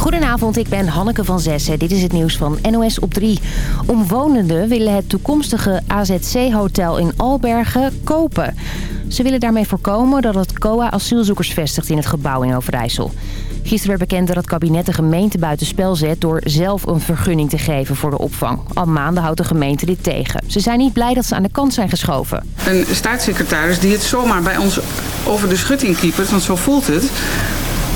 Goedenavond, ik ben Hanneke van Zessen. Dit is het nieuws van NOS op 3. Omwonenden willen het toekomstige AZC-hotel in Albergen kopen. Ze willen daarmee voorkomen dat het COA asielzoekers vestigt in het gebouw in Overijssel. Gisteren werd bekend dat het kabinet de gemeente buitenspel zet... door zelf een vergunning te geven voor de opvang. Al maanden houdt de gemeente dit tegen. Ze zijn niet blij dat ze aan de kant zijn geschoven. Een staatssecretaris die het zomaar bij ons over de schutting kiepert... want zo voelt het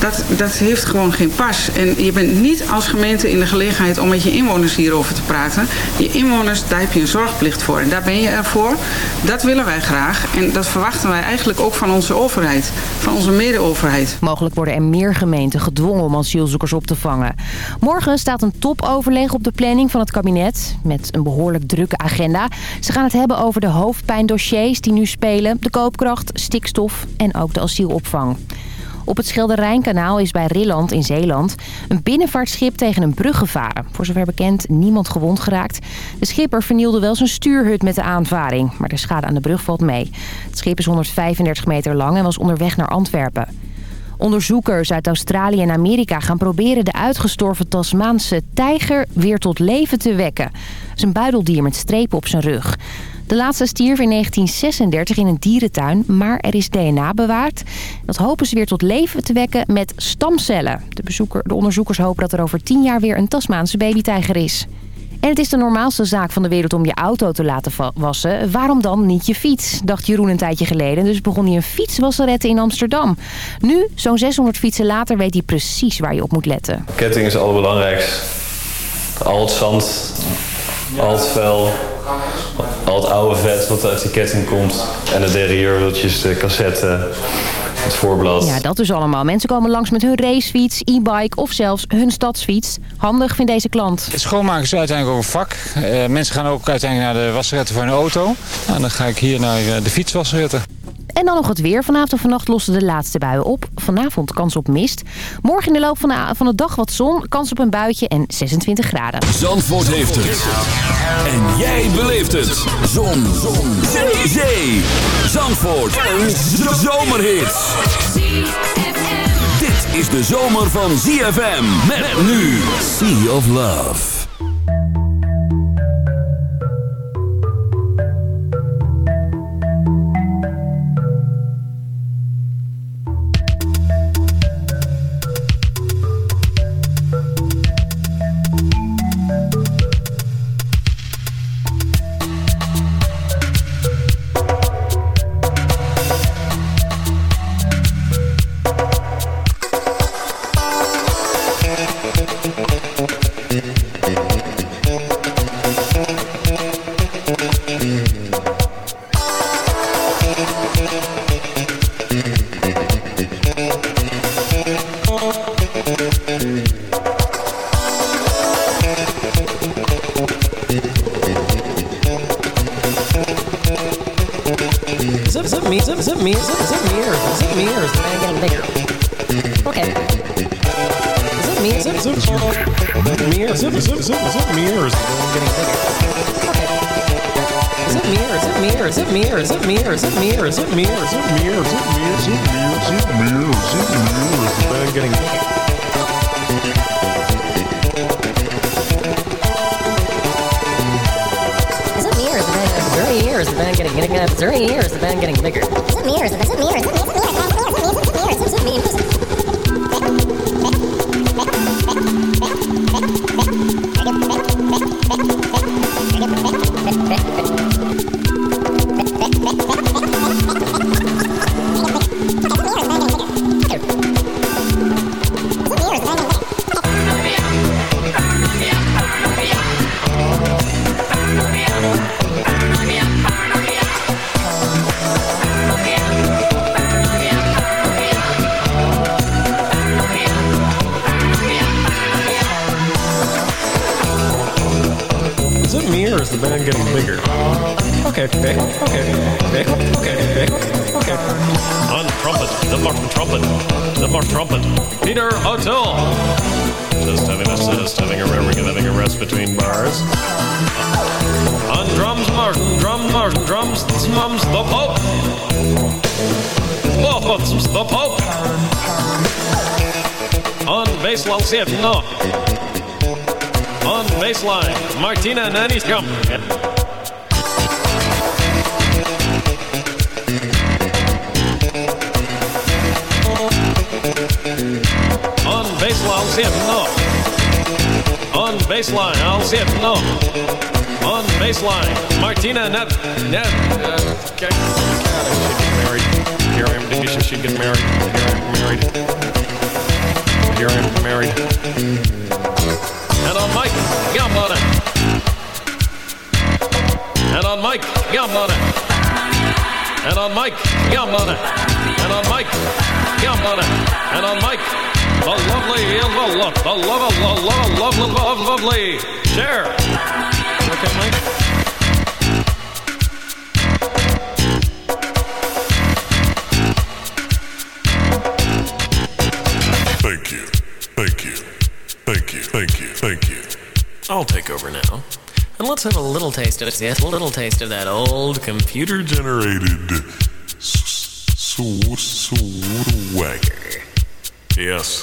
dat, dat heeft gewoon geen pas. En je bent niet als gemeente in de gelegenheid om met je inwoners hierover te praten. Je inwoners, daar heb je een zorgplicht voor. En daar ben je ervoor. Dat willen wij graag. En dat verwachten wij eigenlijk ook van onze overheid. Van onze mede-overheid. Mogelijk worden er meer gemeenten gedwongen om asielzoekers op te vangen. Morgen staat een topoverleg op de planning van het kabinet. Met een behoorlijk drukke agenda. Ze gaan het hebben over de hoofdpijndossiers die nu spelen. De koopkracht, stikstof en ook de asielopvang. Op het Schilderijnkanaal is bij Rilland in Zeeland een binnenvaartschip tegen een brug gevaren. Voor zover bekend niemand gewond geraakt. De schipper vernielde wel zijn stuurhut met de aanvaring, maar de schade aan de brug valt mee. Het schip is 135 meter lang en was onderweg naar Antwerpen. Onderzoekers uit Australië en Amerika gaan proberen de uitgestorven Tasmaanse tijger weer tot leven te wekken. Het is een buideldier met strepen op zijn rug. De laatste stierf in 1936 in een dierentuin, maar er is DNA bewaard. Dat hopen ze weer tot leven te wekken met stamcellen. De, bezoeker, de onderzoekers hopen dat er over 10 jaar weer een Tasmaanse babytijger is. En het is de normaalste zaak van de wereld om je auto te laten wassen. Waarom dan niet je fiets? Dacht Jeroen een tijdje geleden. Dus begon hij een fietswasseretten in Amsterdam. Nu, zo'n 600 fietsen later, weet hij precies waar je op moet letten. Ketting is het allerbelangrijkst. Al het zand, al het vuil, al het oude vet wat uit die ketting komt. En de derailleurwieltjes, de cassette, het voorblad. Ja, dat dus allemaal. Mensen komen langs met hun racefiets, e-bike of zelfs hun stadsfiets. Handig vindt deze klant. Het schoonmaken is uiteindelijk ook een vak. Uh, mensen gaan ook uiteindelijk naar de wasseretten van hun auto. Nou, dan ga ik hier naar eh, de fietswasseretten. En dan nog het weer. Vanavond en vannacht lossen de laatste buien op. Vanavond kans op mist. Morgen in de loop van de, van de dag wat zon. Kans op een buitje en 26 graden. Zandvoort heeft het. En jij beleeft het. Zon. zon. Zee. Zee. Zandvoort. Een zomerhit. Dit is de zomer van ZFM. Met nu. Sea of Love. after so years, the band getting bigger. Is it me or is it, is it me or is On baseline, Martina Nani's come. On baseline. On baseline, I'll see it. No. On baseline, Martina Net. Net. Uh, okay. Get married. Here I am. Should get married. Here I am married. Am married. And on Mike Gambona. And on Mike Gambona. And on Mike Gambona. And on Mike Gambona. And on Mike. The lovely, the love, the love, the love, love, love, love, lovely. Share. Okay, Mike. I'll take over now. And let's have a little taste of it. Yes, a little taste of that old computer Generated swagger. swagger. Yes.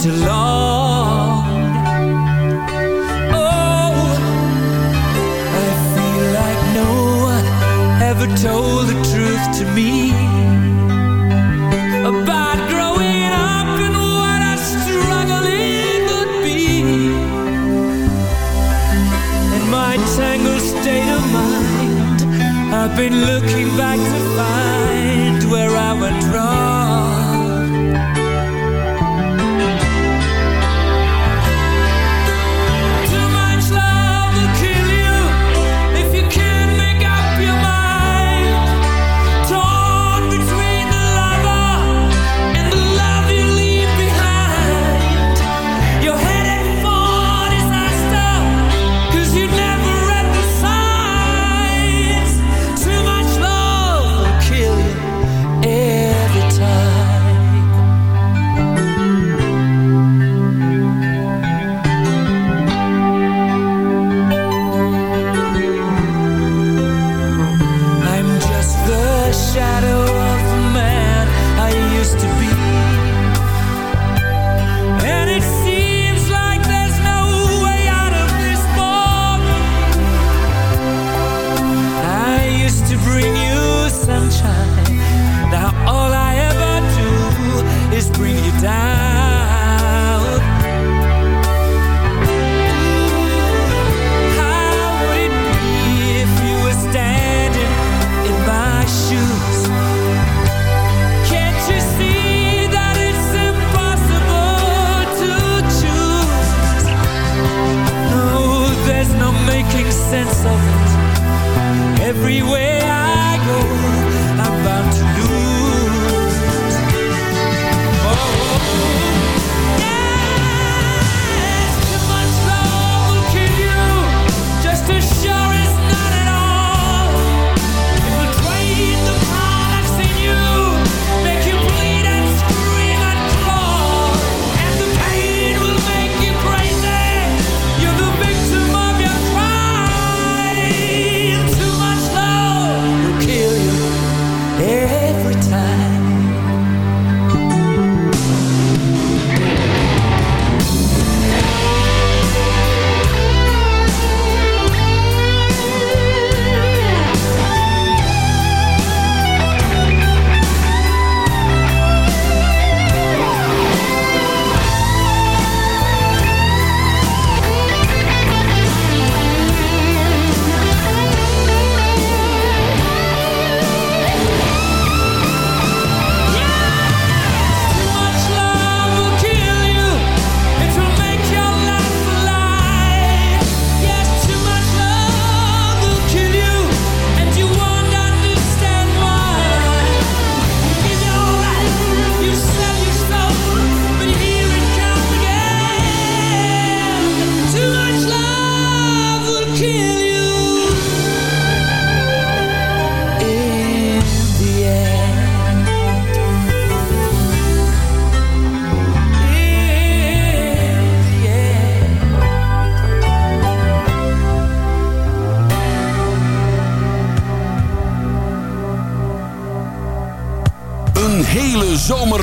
to love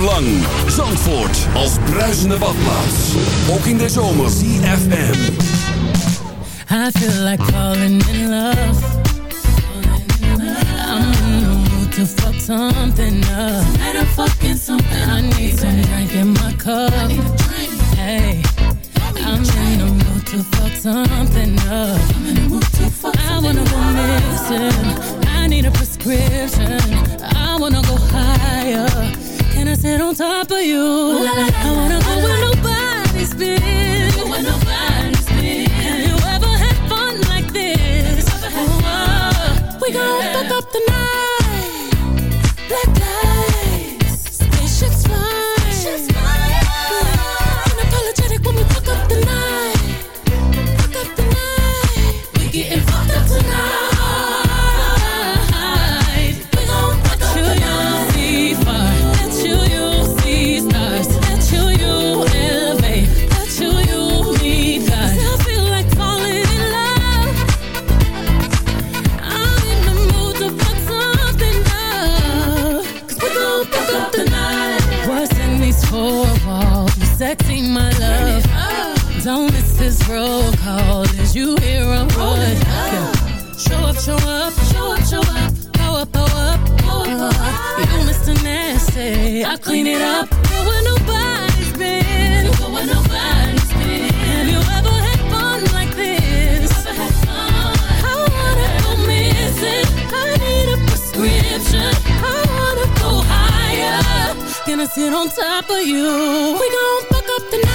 lang. Zandvoort als bruisende badplaats. Ook in de zomer. CFM. I feel like falling in love. I'm in the mood to fuck something up. Tonight I'm fucking something. I need some drink in my cup. Hey, I'm in the to fuck something up. I'm in the mood to fuck something up. I wanna go missing. I need a prescription. I wanna go higher Can I sit on top of you? La, la, la, I wanna go where nobody's been. Go where nobody's been. Have you ever had fun like this? Oh, we yeah. gonna fuck up the night. sit on top of you. We gon' fuck up the night.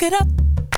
look it up.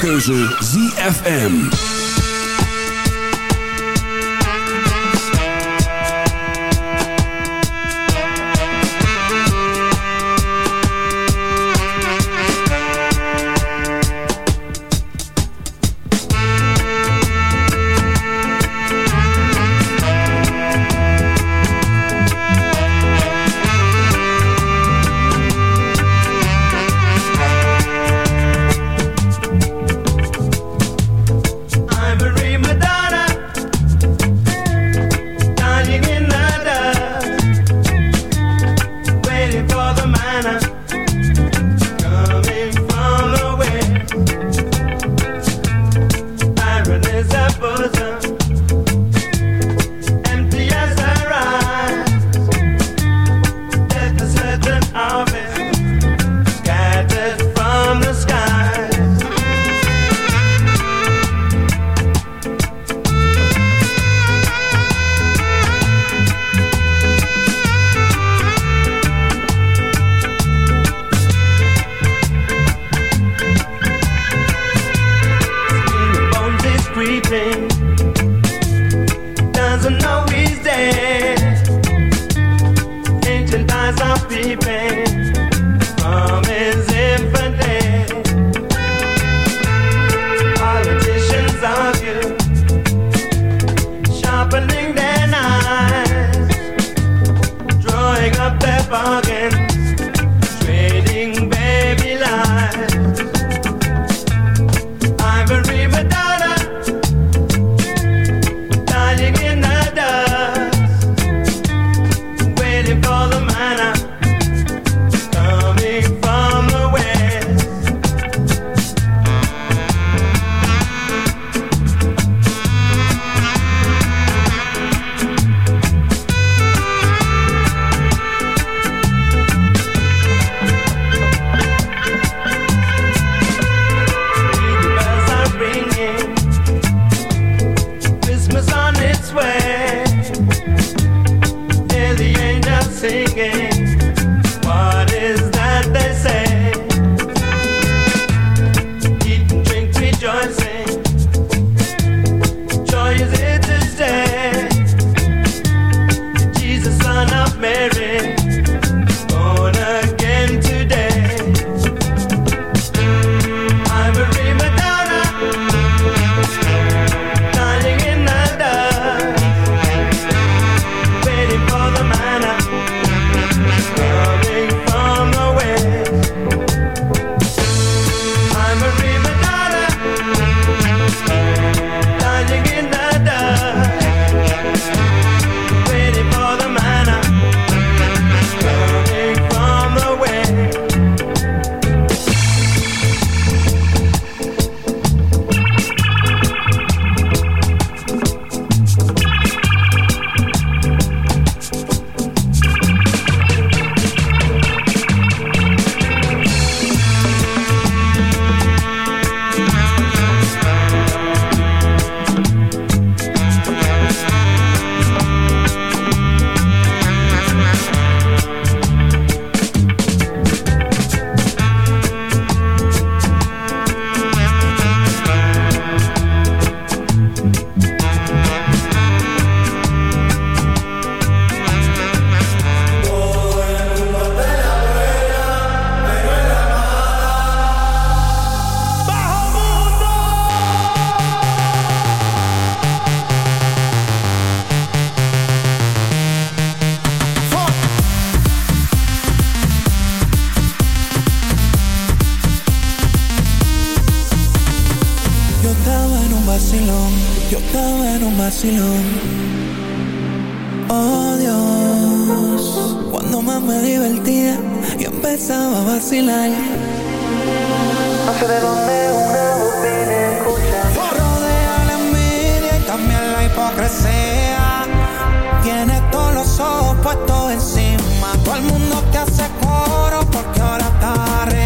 Jouw keuze ZFM. singing. Vacilón, yo estaba en un vacilón. Oh Dios, cuando más me divertía y empezaba a vacilar. No sé de dónde una voz viene escuchar. Rodea la envidia y también la hipocresía. Tiene todos los ojos puestos encima. Todo el mundo te hace coro porque ahora está arriba.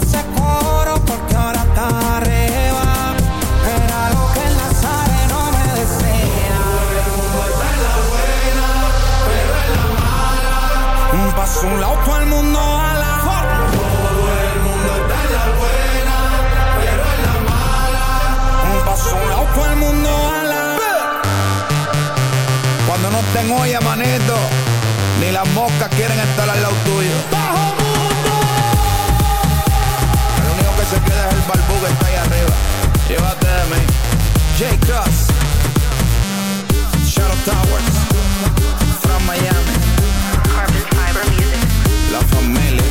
todo el mundo ala. Cuando no estén hoy, manito, ni las moscas quieren estar al lado tuyo. El único que se queda es el barbú que está ahí arriba. Llévate de mí. J. Cross. Shadow Towers. From Miami. La familia.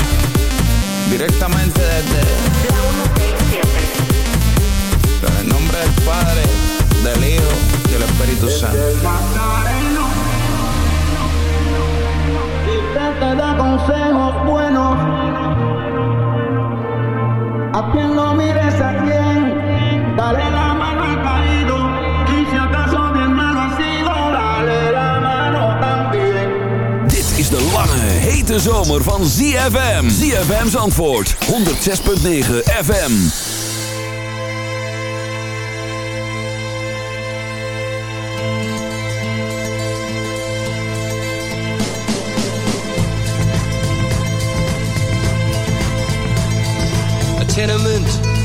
Directamente desde. Padre, del Hijo y del Espíritu Santo. te da consejos buenos. A quien no mires a quien, dale la mano al caído. Y si acaso mi hermano ha sido, dale la mano también. Dit is de lange, hete zomer van ZFM. ZFM's antwoord 106.9 FM.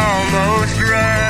almost right.